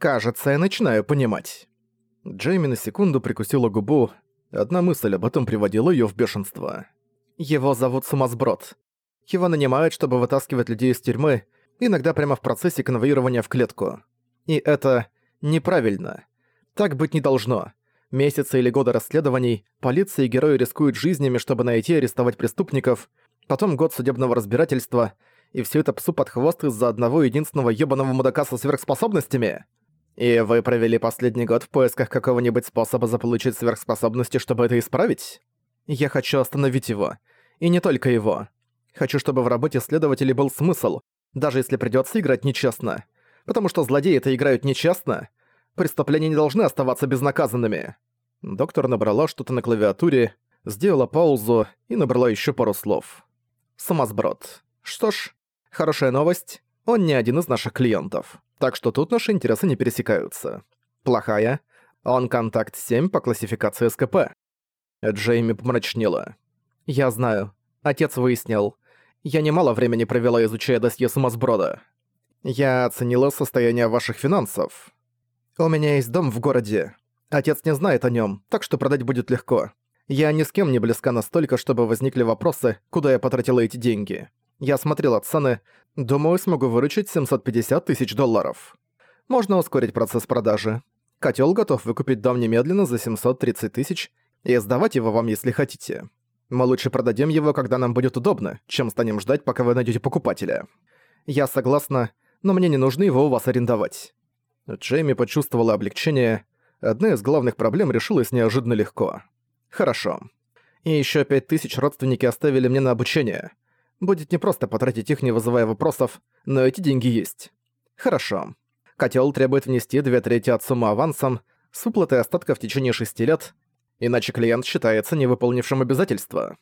Кажется, я начинаю понимать. Джейми на секунду прикусила губу. Одна мысль об этом приводила её в бешенство. Его зовут Сумасброд. Его нанимают, чтобы вытаскивать людей из тюрьмы, иногда прямо в процессе конвоирования в клетку. И это неправильно. Так быть не должно. Месяцы или годы расследований, полиция и герои рискуют жизнями, чтобы найти и арестовать преступников, потом год судебного разбирательства, и все это псу под хвост из-за одного единственного ёбаного мудака со сверхспособностями. И вы провели последний год в поисках какого-нибудь способа заполучить сверхспособности, чтобы это исправить? Я хочу остановить его. И не только его. Хочу, чтобы в работе следователей был смысл, даже если придётся играть нечестно. Потому что злодеи-то играют нечестно, Преступления не должны оставаться безнаказанными. Доктор набрала что-то на клавиатуре, сделала паузу и набрала еще пару слов. Самосброд. Что ж, хорошая новость. Он не один из наших клиентов. Так что тут наши интересы не пересекаются. Плохая. Он контакт 7 по классификации СКП. Джейми помрачнела. «Я знаю. Отец выяснил. Я немало времени провела, изучая досье Самосброда. Я оценила состояние ваших финансов. У меня есть дом в городе. Отец не знает о нем, так что продать будет легко. Я ни с кем не близка настолько, чтобы возникли вопросы, куда я потратила эти деньги. Я смотрела цены, думаю, смогу выручить 750 тысяч долларов. Можно ускорить процесс продажи. Котел готов выкупить дом немедленно за 730 тысяч и сдавать его вам, если хотите. Мы лучше продадим его, когда нам будет удобно, чем станем ждать, пока вы найдете покупателя. Я согласна, но мне не нужно его у вас арендовать. Джейми почувствовала облегчение. Одна из главных проблем решилась неожиданно легко. Хорошо. И ещё пять тысяч родственники оставили мне на обучение. Будет непросто потратить их, не вызывая вопросов, но эти деньги есть. Хорошо. Котел требует внести две трети от суммы авансом с выплатой остатка в течение шести лет, иначе клиент считается невыполнившим обязательства.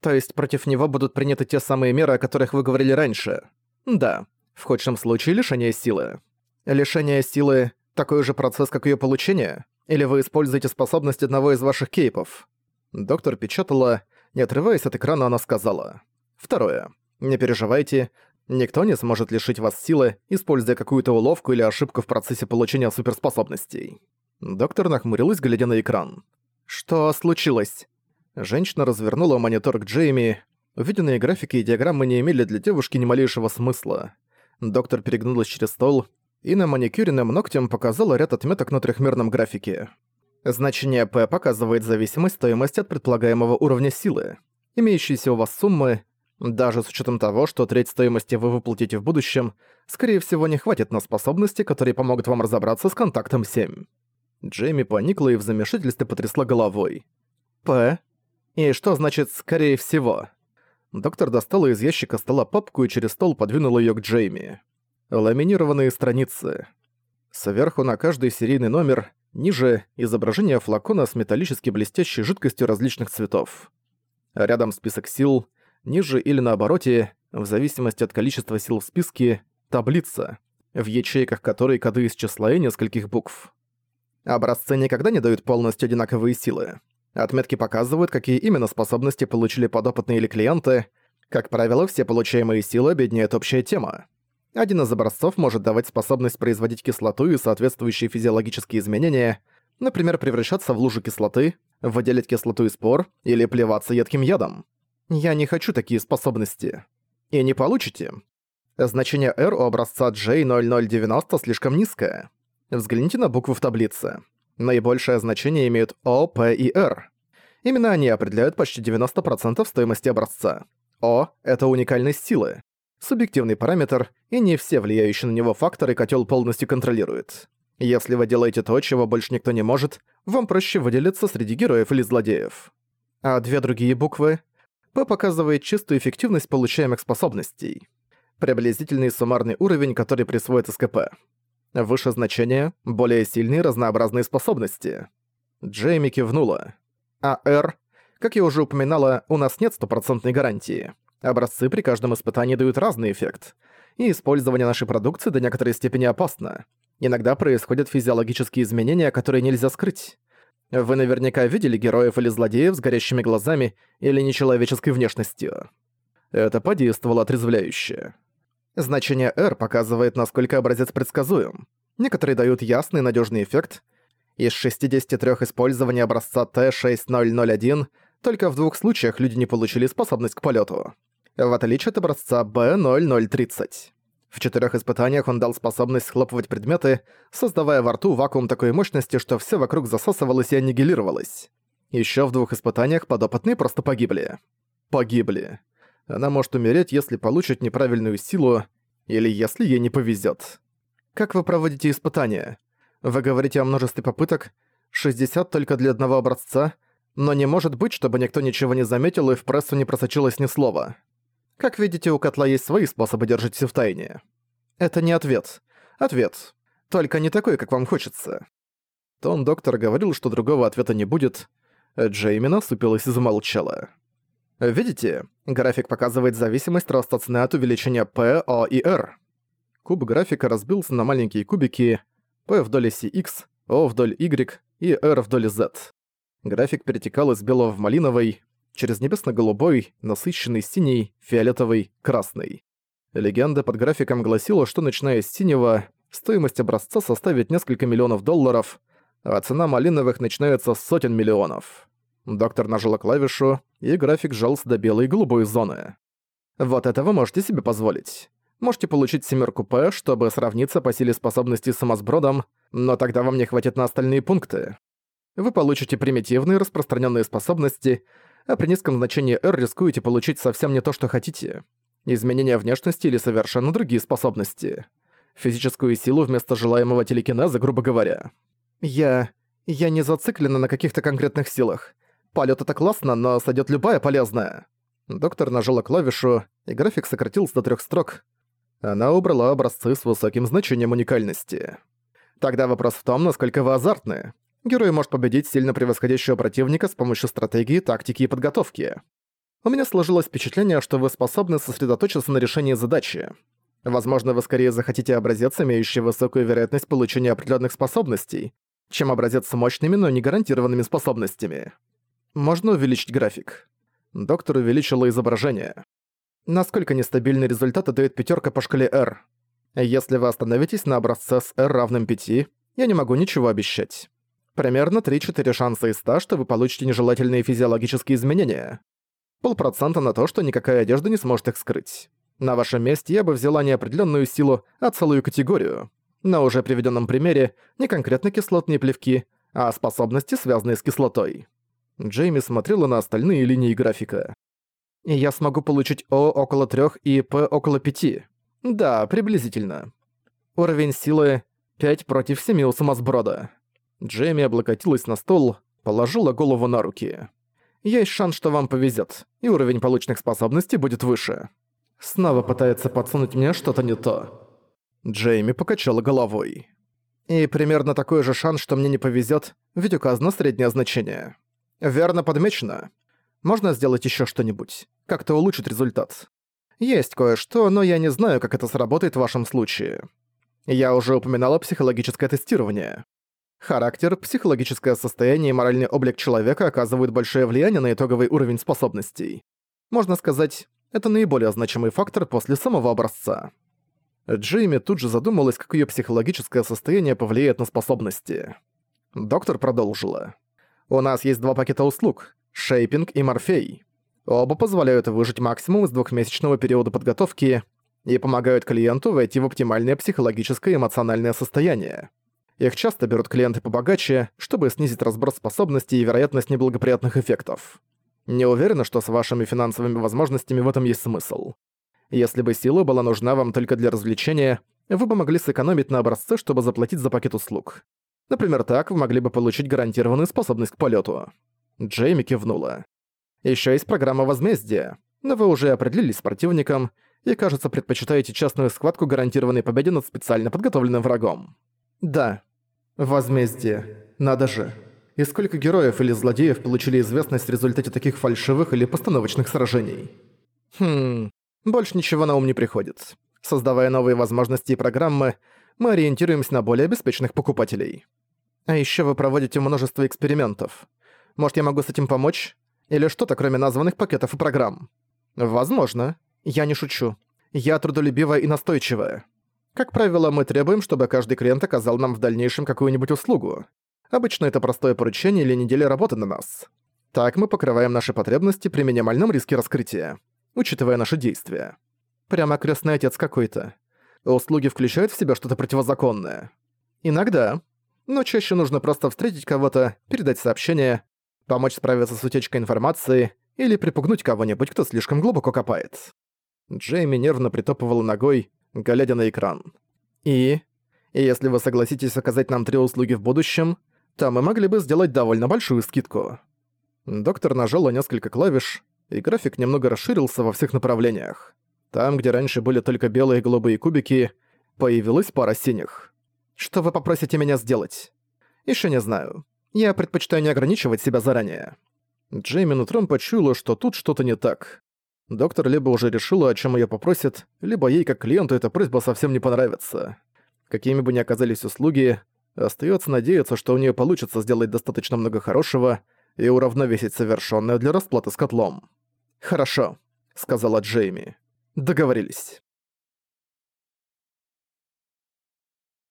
То есть против него будут приняты те самые меры, о которых вы говорили раньше? Да. В худшем случае лишение силы. Лишение силы — такой же процесс, как ее получение? Или вы используете способность одного из ваших кейпов?» Доктор печатала, не отрываясь от экрана, она сказала. «Второе. Не переживайте, никто не сможет лишить вас силы, используя какую-то уловку или ошибку в процессе получения суперспособностей». Доктор нахмурилась, глядя на экран. «Что случилось?» Женщина развернула монитор к Джейми. Увиденные графики и диаграммы не имели для девушки ни малейшего смысла. Доктор перегнулась через стол и на маникюренным ногтем показала ряд отметок на трехмерном графике. Значение P показывает зависимость стоимости от предполагаемого уровня силы. Имеющиеся у вас суммы, даже с учетом того, что треть стоимости вы выплатите в будущем, скорее всего не хватит на способности, которые помогут вам разобраться с контактом 7. Джейми поникла и в замешательстве потрясла головой. «П? И что значит «скорее всего»?» Доктор достала из ящика стола папку и через стол подвинула её к Джейми. Ламинированные страницы. Сверху на каждый серийный номер, ниже — изображение флакона с металлически блестящей жидкостью различных цветов. Рядом список сил, ниже или на обороте, в зависимости от количества сил в списке, таблица, в ячейках которой коды из числа и нескольких букв. Образцы никогда не дают полностью одинаковые силы. Отметки показывают, какие именно способности получили подопытные или клиенты. Как правило, все получаемые силы объединяет общая тема. Один из образцов может давать способность производить кислоту и соответствующие физиологические изменения, например, превращаться в лужу кислоты, выделять кислоту из пор или плеваться едким ядом. Я не хочу такие способности. И не получите. Значение R у образца J0090 слишком низкое. Взгляните на буквы в таблице. Наибольшее значение имеют O, P и R. Именно они определяют почти 90% стоимости образца. O — это уникальность силы субъективный параметр, и не все влияющие на него факторы котел полностью контролирует. Если вы делаете то, чего больше никто не может, вам проще выделиться среди героев или злодеев. А две другие буквы П показывает чистую эффективность получаемых способностей. Приблизительный суммарный уровень, который присвоит СКП. Выше значение — более сильные разнообразные способности. Джейми кивнула. А R, как я уже упоминала, у нас нет стопроцентной гарантии. Образцы при каждом испытании дают разный эффект, и использование нашей продукции до некоторой степени опасно. Иногда происходят физиологические изменения, которые нельзя скрыть. Вы наверняка видели героев или злодеев с горящими глазами или нечеловеческой внешностью. Это подействовало отрезвляюще. Значение R показывает, насколько образец предсказуем. Некоторые дают ясный надежный эффект. Из 63 использований образца Т-6001 только в двух случаях люди не получили способность к полету. В отличие от образца Б-0030. В четырех испытаниях он дал способность схлопывать предметы, создавая во рту вакуум такой мощности, что все вокруг засасывалось и аннигилировалось. Еще в двух испытаниях подопытные просто погибли. Погибли. Она может умереть, если получит неправильную силу, или если ей не повезет. Как вы проводите испытания? Вы говорите о множестве попыток, 60 только для одного образца, но не может быть, чтобы никто ничего не заметил и в прессу не просочилось ни слова. Как видите, у котла есть свои способы держать все в тайне. Это не ответ. Ответ. Только не такой, как вам хочется. Тон доктора говорил, что другого ответа не будет. Джейми насупилась и замолчала. Видите, график показывает зависимость роста цены от увеличения P, O и R. Куб графика разбился на маленькие кубики P в доле CX, O в доле Y и R в доле Z. График перетекал из белого в малиновый, через небесно-голубой, насыщенный синий, фиолетовый, красный. Легенда под графиком гласила, что начиная с синего, стоимость образца составит несколько миллионов долларов, а цена малиновых начинается с сотен миллионов. Доктор нажала клавишу, и график сжался до белой и голубой зоны. Вот это вы можете себе позволить. Можете получить семерку П, чтобы сравниться по силе способностей с самосбродом, но тогда вам не хватит на остальные пункты. Вы получите примитивные распространенные способности, а при низком значении R рискуете получить совсем не то, что хотите. Изменение внешности или совершенно другие способности. Физическую силу вместо желаемого телекинеза, грубо говоря. Я... я не зациклена на каких-то конкретных силах. Полет это классно, но сойдет любая полезная. Доктор нажала клавишу, и график сократился до трех строк. Она убрала образцы с высоким значением уникальности. Тогда вопрос в том, насколько вы азартны. Герой может победить сильно превосходящего противника с помощью стратегии, тактики и подготовки. У меня сложилось впечатление, что вы способны сосредоточиться на решении задачи. Возможно, вы скорее захотите образец, имеющий высокую вероятность получения определенных способностей, чем образец с мощными, но не гарантированными способностями. Можно увеличить график. Доктор увеличила изображение. Насколько нестабильный результат дает пятерка по шкале R? Если вы остановитесь на образце с R равным 5, я не могу ничего обещать. Примерно 3-4 шанса из 100, что вы получите нежелательные физиологические изменения. Полпроцента на то, что никакая одежда не сможет их скрыть. На вашем месте я бы взяла не определенную силу, а целую категорию. На уже приведенном примере не конкретно кислотные плевки, а способности, связанные с кислотой. Джейми смотрела на остальные линии графика. «Я смогу получить О около 3 и П около 5. Да, приблизительно. Уровень силы 5 против 7 у самосброда. Джейми облокотилась на стол, положила голову на руки. «Есть шанс, что вам повезет, и уровень полученных способностей будет выше». Снова пытается подсунуть мне что-то не то. Джейми покачала головой. И примерно такой же шанс, что мне не повезет, ведь указано среднее значение. Верно подмечено. Можно сделать еще что-нибудь, как-то улучшить результат. Есть кое-что, но я не знаю, как это сработает в вашем случае. Я уже упоминала психологическое тестирование. Характер, психологическое состояние и моральный облик человека оказывают большое влияние на итоговый уровень способностей. Можно сказать, это наиболее значимый фактор после самого образца. Джейми тут же задумалась, как её психологическое состояние повлияет на способности. Доктор продолжила. «У нас есть два пакета услуг – шейпинг и морфей. Оба позволяют выжить максимум из двухмесячного периода подготовки и помогают клиенту войти в оптимальное психологическое и эмоциональное состояние. Их часто берут клиенты побогаче, чтобы снизить разброс способностей и вероятность неблагоприятных эффектов. Не уверена, что с вашими финансовыми возможностями в этом есть смысл. Если бы сила была нужна вам только для развлечения, вы бы могли сэкономить на образце, чтобы заплатить за пакет услуг. Например, так вы могли бы получить гарантированную способность к полету. Джейми кивнула. Еще есть программа возмездия, но вы уже определились с противником и, кажется, предпочитаете частную схватку гарантированной победе над специально подготовленным врагом. Да. Возмездие. Надо же. И сколько героев или злодеев получили известность в результате таких фальшивых или постановочных сражений? Хм, больше ничего на ум не приходит. Создавая новые возможности и программы, мы ориентируемся на более обеспеченных покупателей. А еще вы проводите множество экспериментов. Может, я могу с этим помочь? Или что-то, кроме названных пакетов и программ? Возможно. Я не шучу. Я трудолюбивая и настойчивая. Как правило, мы требуем, чтобы каждый клиент оказал нам в дальнейшем какую-нибудь услугу. Обычно это простое поручение или неделя работы на нас. Так мы покрываем наши потребности при минимальном риске раскрытия, учитывая наши действия. Прямо крестный отец какой-то. Услуги включают в себя что-то противозаконное. Иногда. Но чаще нужно просто встретить кого-то, передать сообщение, помочь справиться с утечкой информации или припугнуть кого-нибудь, кто слишком глубоко копает. Джейми нервно притопывала ногой, глядя на экран. И... И если вы согласитесь оказать нам три услуги в будущем, то мы могли бы сделать довольно большую скидку. Доктор нажал несколько клавиш, и график немного расширился во всех направлениях. Там, где раньше были только белые и голубые кубики, появилась пара синих. Что вы попросите меня сделать? Ещё не знаю. Я предпочитаю не ограничивать себя заранее. Джейми нутром почуяла, что тут что-то не так. Доктор либо уже решила, о чем её попросит, либо ей как клиенту эта просьба совсем не понравится. Какими бы ни оказались услуги, остается надеяться, что у нее получится сделать достаточно много хорошего и уравновесить совершенное для расплаты с котлом. «Хорошо», — сказала Джейми. «Договорились».